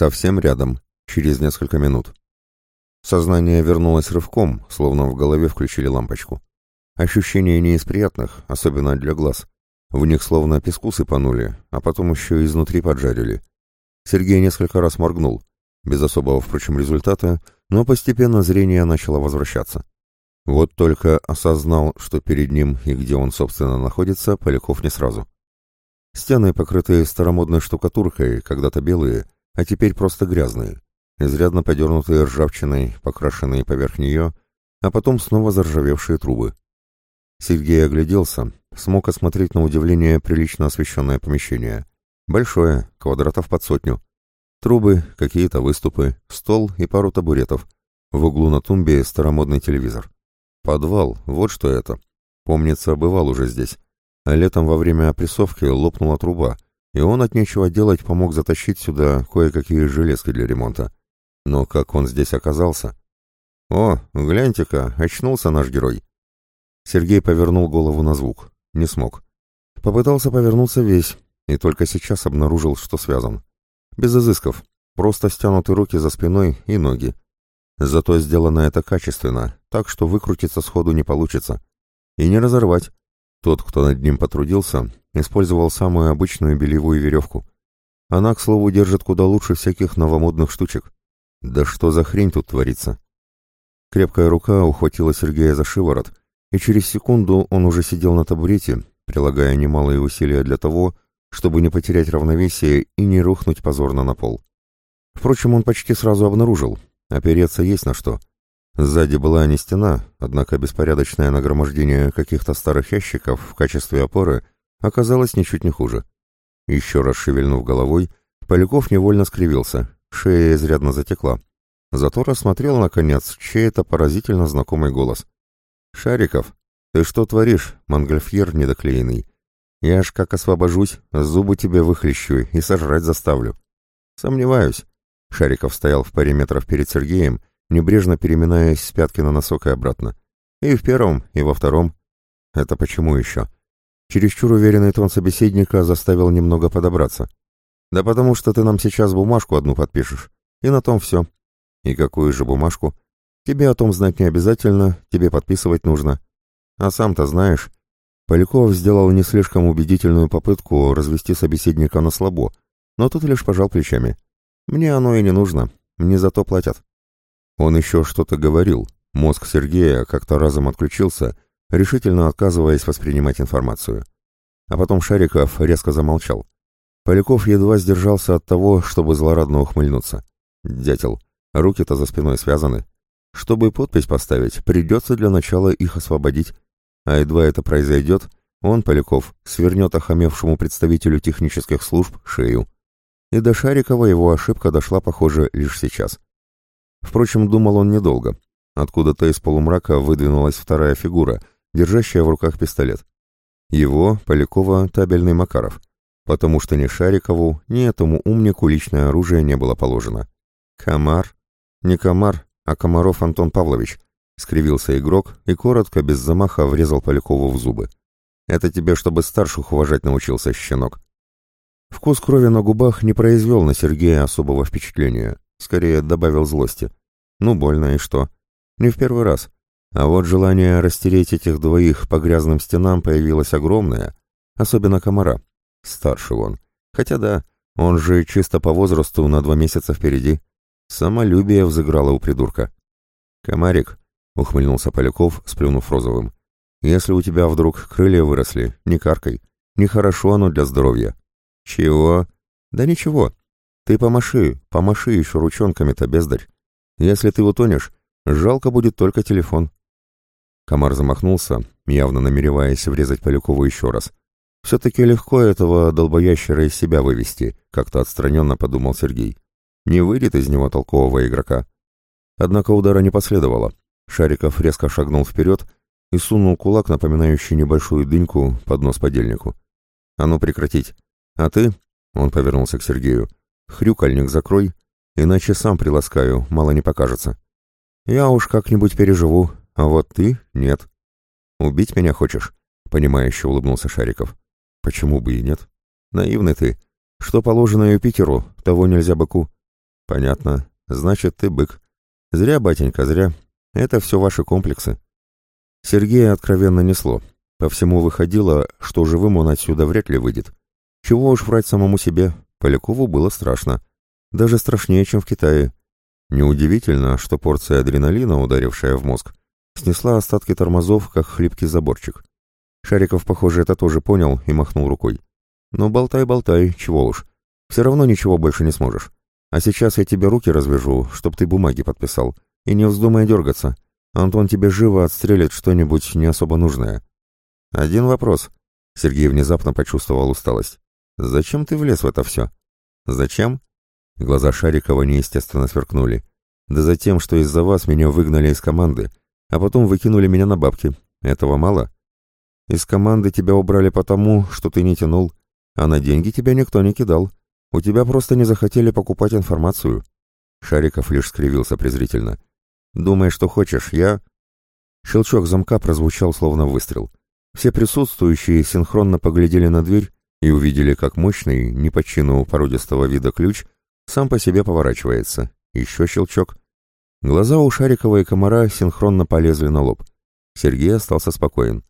Совсем рядом, через несколько минут. Сознание вернулось рывком, словно в голове включили лампочку. Ощущения не из приятных, особенно для глаз. В них словно песку сыпанули, а потом еще изнутри поджарили. Сергей несколько раз моргнул, без особого, впрочем, результата, но постепенно зрение начало возвращаться. Вот только осознал, что перед ним и где он, собственно, находится, Поляков не сразу. Стены, покрытые старомодной штукатуркой, когда-то белые, а теперь просто грязные, изрядно подернутые ржавчиной, покрашенные поверх нее, а потом снова заржавевшие трубы. Сергей огляделся, смог осмотреть на удивление прилично освещенное помещение. Большое, квадратов под сотню. Трубы, какие-то выступы, стол и пару табуретов. В углу на тумбе старомодный телевизор. Подвал, вот что это. Помнится, бывал уже здесь. А летом во время опрессовки лопнула труба, и он от нечего делать помог затащить сюда кое-какие железки для ремонта. Но как он здесь оказался? О, гляньте-ка, очнулся наш герой. Сергей повернул голову на звук. Не смог. Попытался повернуться весь, и только сейчас обнаружил, что связан. Без изысков. Просто стянуты руки за спиной и ноги. Зато сделано это качественно, так что выкрутиться сходу не получится. И не разорвать. Тот, кто над ним потрудился, использовал самую обычную бельевую веревку. Она, к слову, держит куда лучше всяких новомодных штучек. Да что за хрень тут творится? Крепкая рука ухватила Сергея за шиворот, и через секунду он уже сидел на табурете, прилагая немалые усилия для того, чтобы не потерять равновесие и не рухнуть позорно на пол. Впрочем, он почти сразу обнаружил, опереться есть на что. Сзади была не стена, однако беспорядочное нагромождение каких-то старых ящиков в качестве опоры оказалось ничуть не хуже. Еще раз шевельнув головой, Поляков невольно скривился, шея изрядно затекла. Зато рассмотрел, наконец, чей-то поразительно знакомый голос. «Шариков, ты что творишь, монгольфьер недоклеенный? Я ж как освобожусь, зубы тебе выхлещу и сожрать заставлю». «Сомневаюсь». Шариков стоял в паре метров перед Сергеем, небрежно переминаясь с пятки на носок и обратно. «И в первом, и во втором». «Это почему еще?» Чересчур уверенный тон собеседника заставил немного подобраться. «Да потому что ты нам сейчас бумажку одну подпишешь. И на том все». «И какую же бумажку?» Тебе о том знать не обязательно, тебе подписывать нужно. А сам-то знаешь. Поляков сделал не слишком убедительную попытку развести собеседника на слабо, но тут лишь пожал плечами. Мне оно и не нужно, мне зато платят. Он еще что-то говорил. Мозг Сергея как-то разом отключился, решительно отказываясь воспринимать информацию. А потом Шариков резко замолчал. Поляков едва сдержался от того, чтобы злорадно ухмыльнуться. Дятел, руки-то за спиной связаны. Чтобы подпись поставить, придется для начала их освободить. А едва это произойдет, он, Поляков, свернет охамевшему представителю технических служб шею. И до Шарикова его ошибка дошла, похоже, лишь сейчас. Впрочем, думал он недолго. Откуда-то из полумрака выдвинулась вторая фигура, держащая в руках пистолет. Его, Полякова, табельный Макаров. Потому что ни Шарикову, ни этому умнику личное оружие не было положено. Комар? Не комар, а Комаров Антон Павлович», — скривился игрок и коротко, без замаха, врезал Полякову в зубы. «Это тебе, чтобы старших уважать научился, щенок». Вкус крови на губах не произвел на Сергея особого впечатления, скорее добавил злости. Ну, больно и что? Не в первый раз. А вот желание растереть этих двоих по грязным стенам появилось огромное, особенно комара. Старший он. Хотя да, он же чисто по возрасту на два месяца впереди. Самолюбие взыграло у придурка. «Комарик», — ухмыльнулся Поляков, сплюнув розовым, — «если у тебя вдруг крылья выросли, не каркай. Нехорошо оно для здоровья». «Чего?» «Да ничего. Ты помаши, помаши еще ручонками-то, бездарь. Если ты утонешь, жалко будет только телефон». Комар замахнулся, явно намереваясь врезать Полякову еще раз. «Все-таки легко этого долбоящера из себя вывести», — как-то отстраненно подумал Сергей. Не выйдет из него толкового игрока. Однако удара не последовало. Шариков резко шагнул вперед и сунул кулак, напоминающий небольшую дыньку, под нос подельнику. «А ну прекратить! А ты...» — он повернулся к Сергею. «Хрюкальник закрой, иначе сам приласкаю, мало не покажется. Я уж как-нибудь переживу, а вот ты — нет. Убить меня хочешь?» — понимающе улыбнулся Шариков. «Почему бы и нет? Наивный ты. Что положено Юпитеру, того нельзя быку. Понятно. Значит, ты бык. Зря, батенька, зря. Это все ваши комплексы. Сергея откровенно несло. По всему выходило, что живым он отсюда вряд ли выйдет. Чего уж врать самому себе, Полякову было страшно. Даже страшнее, чем в Китае. Неудивительно, что порция адреналина, ударившая в мозг, снесла остатки тормозов, как хлипкий заборчик. Шариков, похоже, это тоже понял и махнул рукой. «Ну, болтай-болтай, чего уж. Все равно ничего больше не сможешь. А сейчас я тебе руки развяжу, чтоб ты бумаги подписал. И не вздумай дергаться. Антон тебе живо отстрелит что-нибудь не особо нужное». «Один вопрос». Сергей внезапно почувствовал усталость. «Зачем ты влез в это все?» «Зачем?» Глаза Шарикова неестественно сверкнули. «Да за тем, что из-за вас меня выгнали из команды, а потом выкинули меня на бабки. Этого мало?» «Из команды тебя убрали потому, что ты не тянул, а на деньги тебя никто не кидал. У тебя просто не захотели покупать информацию». Шариков лишь скривился презрительно. «Думай, что хочешь, я...» Щелчок замка прозвучал словно выстрел. Все присутствующие синхронно поглядели на дверь и увидели, как мощный, не по чину породистого вида ключ сам по себе поворачивается. Еще щелчок. Глаза у Шарикова и Комара синхронно полезли на лоб. Сергей остался спокоен.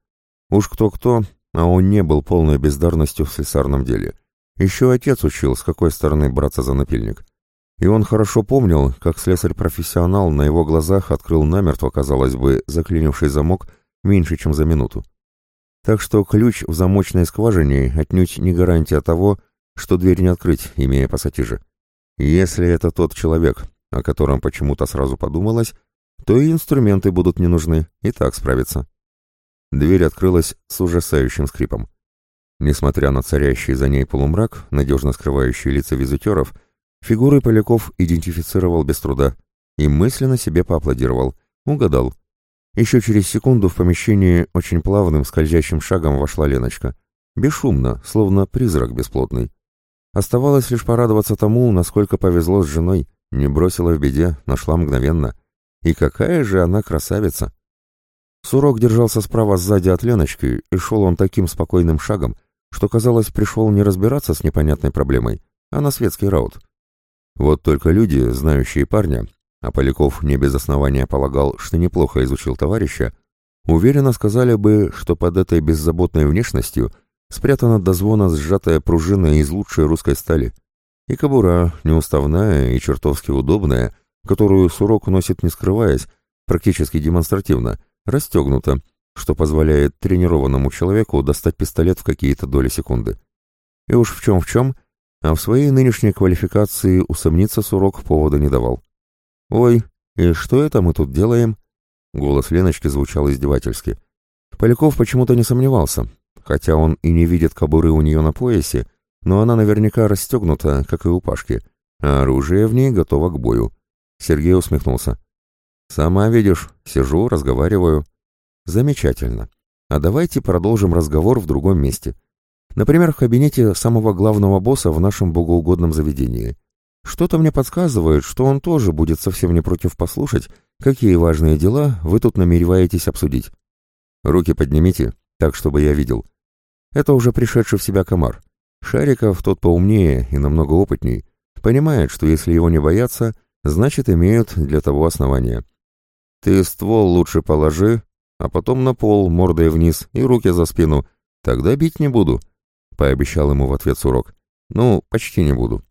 Уж кто-кто, а он не был полной бездарностью в слесарном деле. Еще отец учил, с какой стороны браться за напильник. И он хорошо помнил, как слесарь-профессионал на его глазах открыл намертво, казалось бы, заклинивший замок меньше, чем за минуту. Так что ключ в замочной скважине отнюдь не гарантия того, что дверь не открыть, имея пассатижи. Если это тот человек, о котором почему-то сразу подумалось, то и инструменты будут не нужны, и так справиться. Дверь открылась с ужасающим скрипом. Несмотря на царящий за ней полумрак, надежно скрывающий лица визитеров, фигуры Поляков идентифицировал без труда и мысленно себе поаплодировал. Угадал. Еще через секунду в помещении очень плавным скользящим шагом вошла Леночка. Бесшумно, словно призрак бесплотный. Оставалось лишь порадоваться тому, насколько повезло с женой. Не бросила в беде, нашла мгновенно. И какая же она красавица! Сурок держался справа сзади от Леночки, и шел он таким спокойным шагом, что, казалось, пришел не разбираться с непонятной проблемой, а на светский раут. Вот только люди, знающие парня, а Поляков не без основания полагал, что неплохо изучил товарища, уверенно сказали бы, что под этой беззаботной внешностью спрятана до звона сжатая пружина из лучшей русской стали. И кобура, неуставная и чертовски удобная, которую Сурок носит не скрываясь, практически демонстративно, расстегнута, что позволяет тренированному человеку достать пистолет в какие-то доли секунды. И уж в чем в чем, а в своей нынешней квалификации усомниться Сурок повода не давал. «Ой, и что это мы тут делаем?» Голос Леночки звучал издевательски. Поляков почему-то не сомневался, хотя он и не видит кобуры у нее на поясе, но она наверняка расстегнута, как и у Пашки, а оружие в ней готово к бою. Сергей усмехнулся. «Сама видишь, сижу, разговариваю. Замечательно. А давайте продолжим разговор в другом месте. Например, в кабинете самого главного босса в нашем богоугодном заведении. Что-то мне подсказывает, что он тоже будет совсем не против послушать, какие важные дела вы тут намереваетесь обсудить. Руки поднимите, так, чтобы я видел. Это уже пришедший в себя комар. Шариков тот поумнее и намного опытней. Понимает, что если его не боятся, значит имеют для того основания. Ты ствол лучше положи, а потом на пол, мордой вниз и руки за спину. Тогда бить не буду», — пообещал ему в ответ Сурок. «Ну, почти не буду».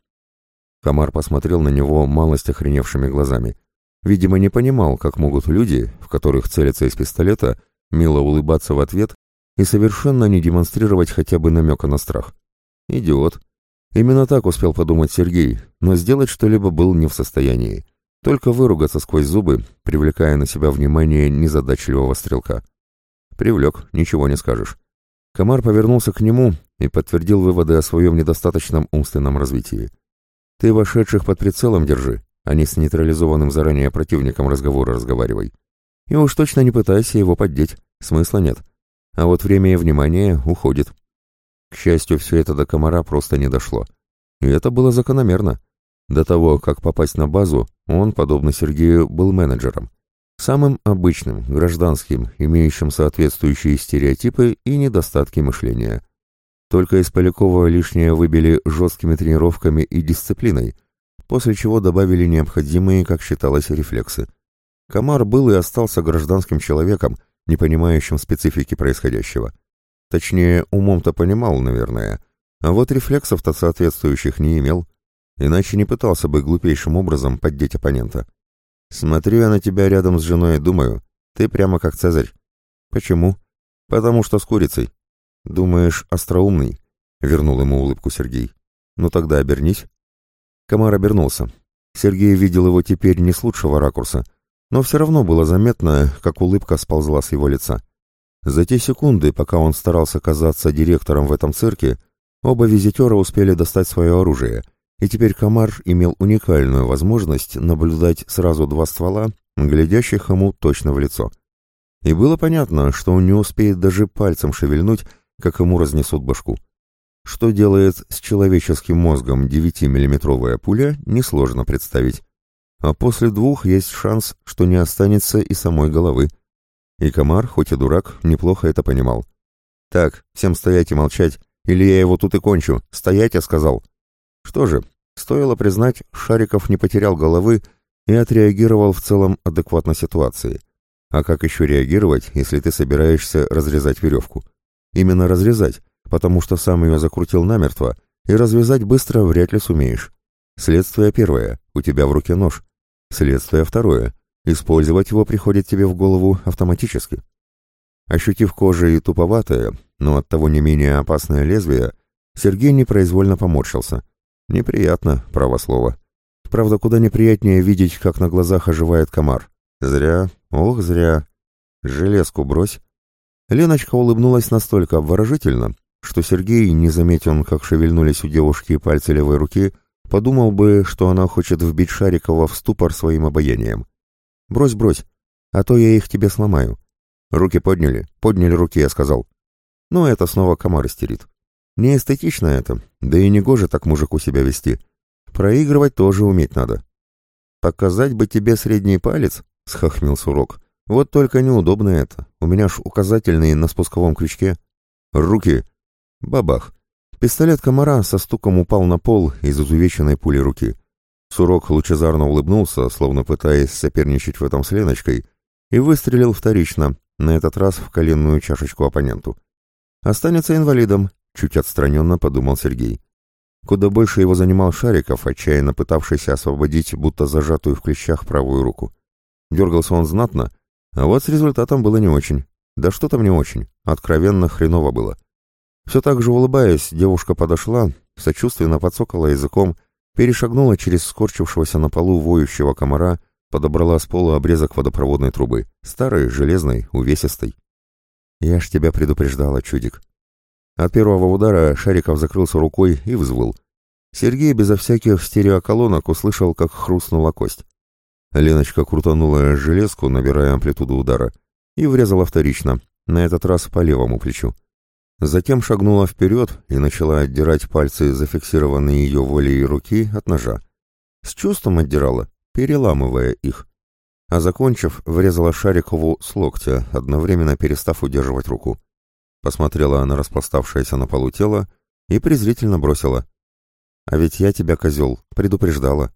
Комар посмотрел на него малость охреневшими глазами. Видимо, не понимал, как могут люди, в которых целятся из пистолета, мило улыбаться в ответ и совершенно не демонстрировать хотя бы намека на страх. «Идиот». Именно так успел подумать Сергей, но сделать что-либо был не в состоянии. Только выругаться сквозь зубы, привлекая на себя внимание незадачливого стрелка. Привлек, ничего не скажешь. Комар повернулся к нему и подтвердил выводы о своем недостаточном умственном развитии. «Ты вошедших под прицелом держи, а не с нейтрализованным заранее противником разговора разговаривай. И уж точно не пытайся его поддеть, смысла нет. А вот время и внимание уходит». К счастью, все это до комара просто не дошло. И это было закономерно. До того, как попасть на базу, он, подобно Сергею, был менеджером. Самым обычным, гражданским, имеющим соответствующие стереотипы и недостатки мышления. Только из Полякова лишнее выбили жесткими тренировками и дисциплиной, после чего добавили необходимые, как считалось, рефлексы. Комар был и остался гражданским человеком, не понимающим специфики происходящего. Точнее, умом-то понимал, наверное, а вот рефлексов-то соответствующих не имел, иначе не пытался бы глупейшим образом поддеть оппонента. «Смотрю я на тебя рядом с женой и думаю, ты прямо как Цезарь». «Почему?» «Потому что с курицей». «Думаешь, остроумный?» — вернул ему улыбку Сергей. «Ну тогда обернись». Комар обернулся. Сергей видел его теперь не с лучшего ракурса, но все равно было заметно, как улыбка сползла с его лица. За те секунды, пока он старался казаться директором в этом цирке, оба визитера успели достать свое оружие, и теперь Комар имел уникальную возможность наблюдать сразу два ствола, глядящих ему точно в лицо. И было понятно, что он не успеет даже пальцем шевельнуть, как ему разнесут башку. Что делает с человеческим мозгом 9-миллиметровая пуля, несложно представить. А после двух есть шанс, что не останется и самой головы. И комар, хоть и дурак, неплохо это понимал. «Так, всем стоять и молчать, или я его тут и кончу. Стоять, я сказал». Что же, стоило признать, Шариков не потерял головы и отреагировал в целом адекватно ситуации. А как еще реагировать, если ты собираешься разрезать веревку? Именно разрезать, потому что сам ее закрутил намертво, и развязать быстро вряд ли сумеешь. Следствие первое, у тебя в руке нож. Следствие второе, использовать его приходит тебе в голову автоматически. Ощутив кожей туповатое, но оттого не менее опасное лезвие, Сергей непроизвольно поморщился. Неприятно, право слово. Правда, куда неприятнее видеть, как на глазах оживает комар. Зря, ох, зря. Железку брось. Леночка улыбнулась настолько обворожительно, что Сергей, не заметил, как шевельнулись у девушки пальцы левой руки, подумал бы, что она хочет вбить Шарикова в ступор своим обаянием. «Брось, брось, а то я их тебе сломаю». «Руки подняли, подняли руки», я сказал. Ну, это снова комар истерит. Не эстетично это, да и не гоже так мужику себя вести. Проигрывать тоже уметь надо. «Показать бы тебе средний палец?» — схохмил Сурок. «Вот только неудобно это. У меня ж указательный на спусковом крючке». «Руки!» Бабах! Пистолет комара со стуком упал на пол из изувеченной пули руки. Сурок лучезарно улыбнулся, словно пытаясь соперничать в этом с Леночкой, и выстрелил вторично, на этот раз в коленную чашечку оппоненту. «Останется инвалидом», — чуть отстраненно подумал Сергей. Куда больше его занимал Шариков, отчаянно пытавшийся освободить будто зажатую в клещах правую руку. Дергался он знатно, а вот с результатом было не очень. Да что там не очень, откровенно хреново было. Все так же улыбаясь, девушка подошла, сочувственно подсокала языком, перешагнула через скорчившегося на полу воющего комара, подобрала с пола обрезок водопроводной трубы, старой, железной, увесистой. «Я ж тебя предупреждала, чудик». От первого удара Шариков закрылся рукой и взвыл. Сергей безо всяких стереоколонок услышал, как хрустнула кость. Леночка крутанула железку, набирая амплитуду удара, и врезала вторично, на этот раз по левому плечу. Затем шагнула вперед и начала отдирать пальцы, зафиксированные ее волей руки, от ножа. С чувством отдирала, переламывая их. А закончив, врезала Шарикову с локтя, одновременно перестав удерживать руку. Посмотрела на распластавшееся на полу тело и презрительно бросила. «А ведь я тебя, козел, предупреждала».